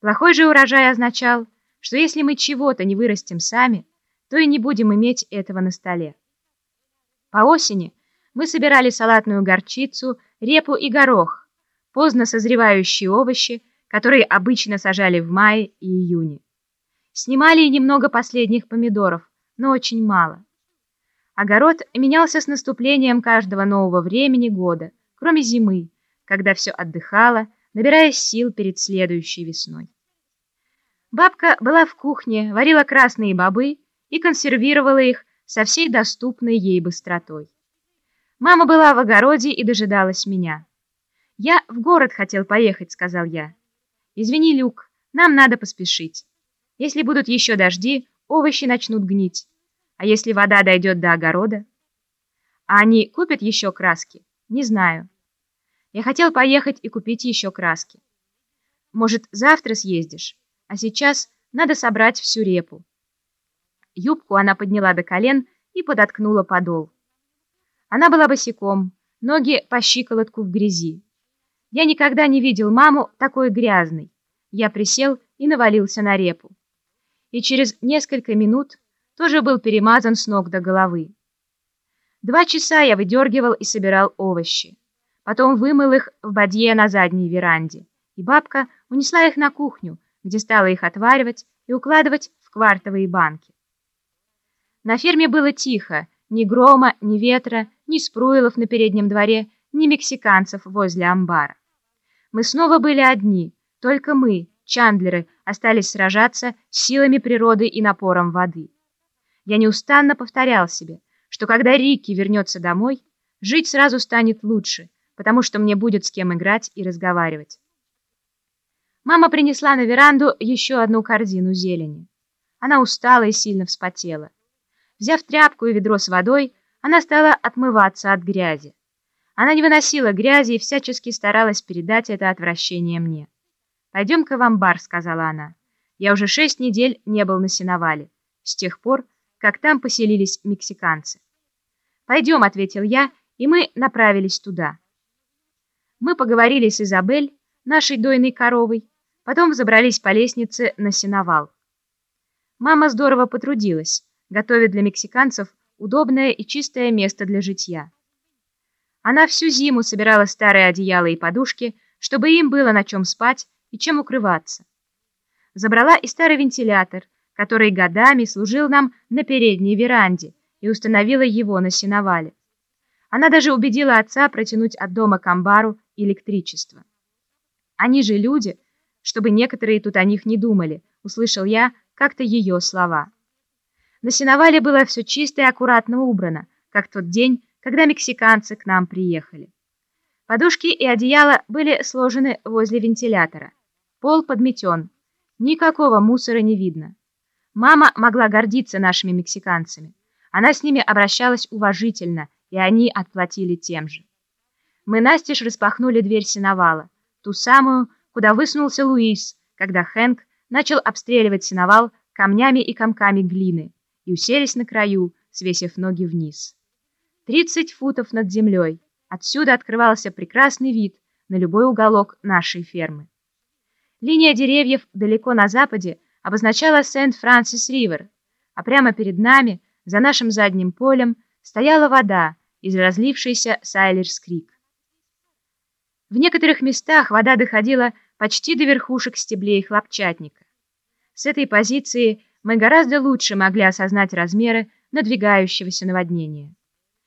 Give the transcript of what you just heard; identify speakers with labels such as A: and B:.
A: Плохой же урожай означал, что если мы чего-то не вырастим сами, то и не будем иметь этого на столе. По осени мы собирали салатную горчицу, репу и горох, поздно созревающие овощи, которые обычно сажали в мае и июне. Снимали и немного последних помидоров, но очень мало. Огород менялся с наступлением каждого нового времени года, кроме зимы, когда все отдыхало, набирая сил перед следующей весной. Бабка была в кухне, варила красные бобы и консервировала их со всей доступной ей быстротой. Мама была в огороде и дожидалась меня. «Я в город хотел поехать», — сказал я. «Извини, Люк, нам надо поспешить. Если будут еще дожди, овощи начнут гнить. А если вода дойдет до огорода?» «А они купят еще краски?» «Не знаю». Я хотел поехать и купить еще краски. «Может, завтра съездишь?» А сейчас надо собрать всю репу. Юбку она подняла до колен и подоткнула подол. Она была босиком, ноги по щиколотку в грязи. Я никогда не видел маму такой грязной. Я присел и навалился на репу. И через несколько минут тоже был перемазан с ног до головы. Два часа я выдергивал и собирал овощи. Потом вымыл их в бадье на задней веранде, и бабка унесла их на кухню, где стала их отваривать и укладывать в квартовые банки. На ферме было тихо, ни грома, ни ветра, ни спруилов на переднем дворе, ни мексиканцев возле амбара. Мы снова были одни, только мы, Чандлеры, остались сражаться с силами природы и напором воды. Я неустанно повторял себе, что когда Рикки вернется домой, жить сразу станет лучше, потому что мне будет с кем играть и разговаривать. Мама принесла на веранду еще одну корзину зелени. Она устала и сильно вспотела. Взяв тряпку и ведро с водой, она стала отмываться от грязи. Она не выносила грязи и всячески старалась передать это отвращение мне. «Пойдем-ка в амбар», — сказала она. «Я уже шесть недель не был на сеновале, с тех пор, как там поселились мексиканцы». «Пойдем», — ответил я, и мы направились туда. Мы поговорили с Изабель, нашей дойной коровой, Потом взобрались по лестнице на сеновал. Мама здорово потрудилась, готовя для мексиканцев удобное и чистое место для житья. Она всю зиму собирала старые одеяла и подушки, чтобы им было на чем спать и чем укрываться. Забрала и старый вентилятор, который годами служил нам на передней веранде, и установила его на сеновале. Она даже убедила отца протянуть от дома к амбару электричество. Они же люди, чтобы некоторые тут о них не думали, услышал я как-то ее слова. На сеновале было все чисто и аккуратно убрано, как тот день, когда мексиканцы к нам приехали. Подушки и одеяла были сложены возле вентилятора. Пол подметен. Никакого мусора не видно. Мама могла гордиться нашими мексиканцами. Она с ними обращалась уважительно, и они отплатили тем же. Мы настежь распахнули дверь сеновала, ту самую, куда высунулся Луис, когда Хэнк начал обстреливать сеновал камнями и комками глины, и уселись на краю, свесив ноги вниз. Тридцать футов над землей. Отсюда открывался прекрасный вид на любой уголок нашей фермы. Линия деревьев далеко на западе обозначала Сент-Франсис-Ривер, а прямо перед нами, за нашим задним полем, стояла вода из разлившейся Сайлерс-Крик. В некоторых местах вода доходила почти до верхушек стеблей хлопчатника. С этой позиции мы гораздо лучше могли осознать размеры надвигающегося наводнения.